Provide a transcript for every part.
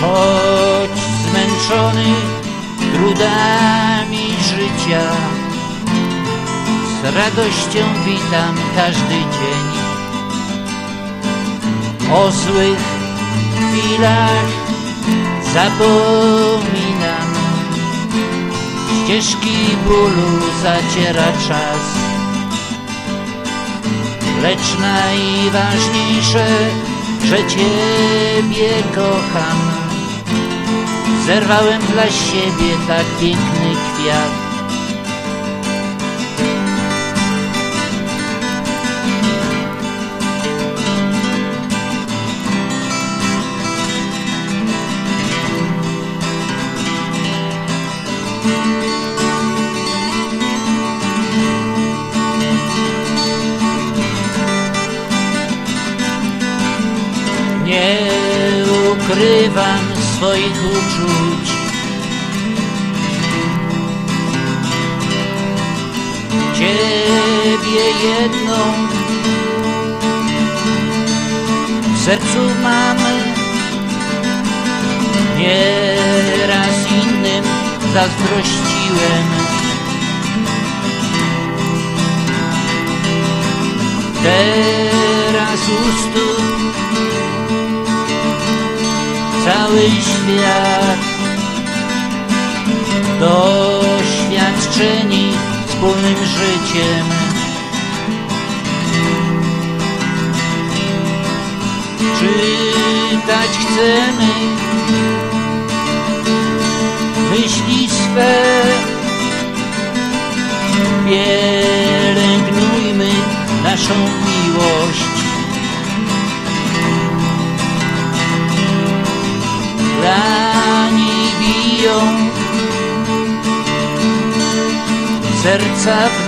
choć zmęczony trudami życia. Z radością witam każdy dzień. O złych chwilach zapominam. Ścieżki bólu zaciera czas. Lecz najważniejsze, że Ciebie kocham Zerwałem dla siebie tak piękny kwiat. Nie ukrywam swoich uczuć. Ciebie jedną w sercu mam. Nieraz innym zazdrościłem. Teraz u stóp cały świat doświadczeni wspólnym życiem. Czytać chcemy myśli swe, pielęgnujmy naszą miłość. Rani biją. Serca w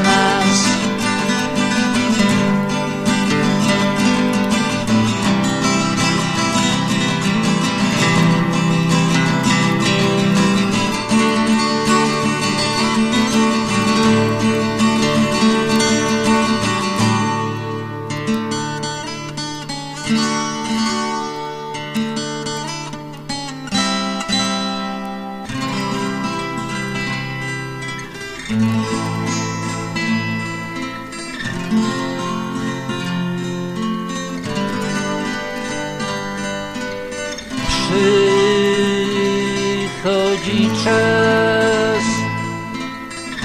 Przychodzi czas,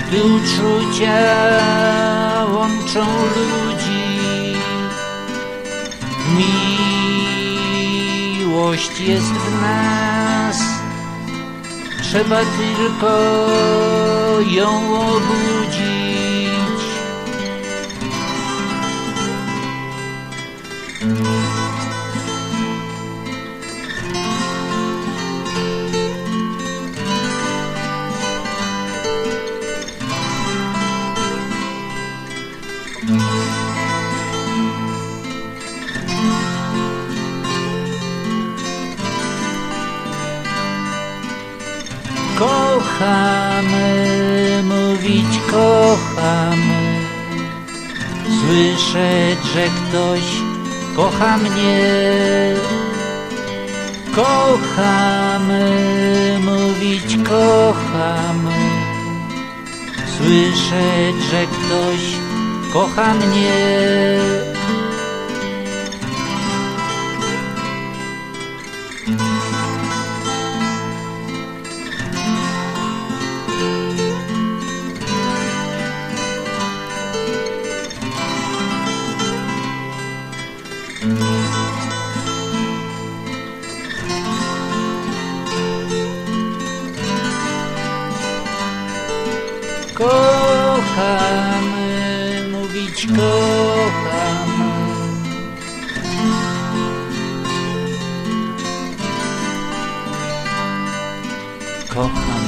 gdy uczucia łączą ludzi. Miłość jest w nas, trzeba tylko ją obudzić. Kochamy, mówić kochamy, słyszeć, że ktoś kocha mnie. Kochamy, mówić kochamy, słyszeć, że ktoś kocha mnie. Kochamy, mówić kochamy. Kochamy.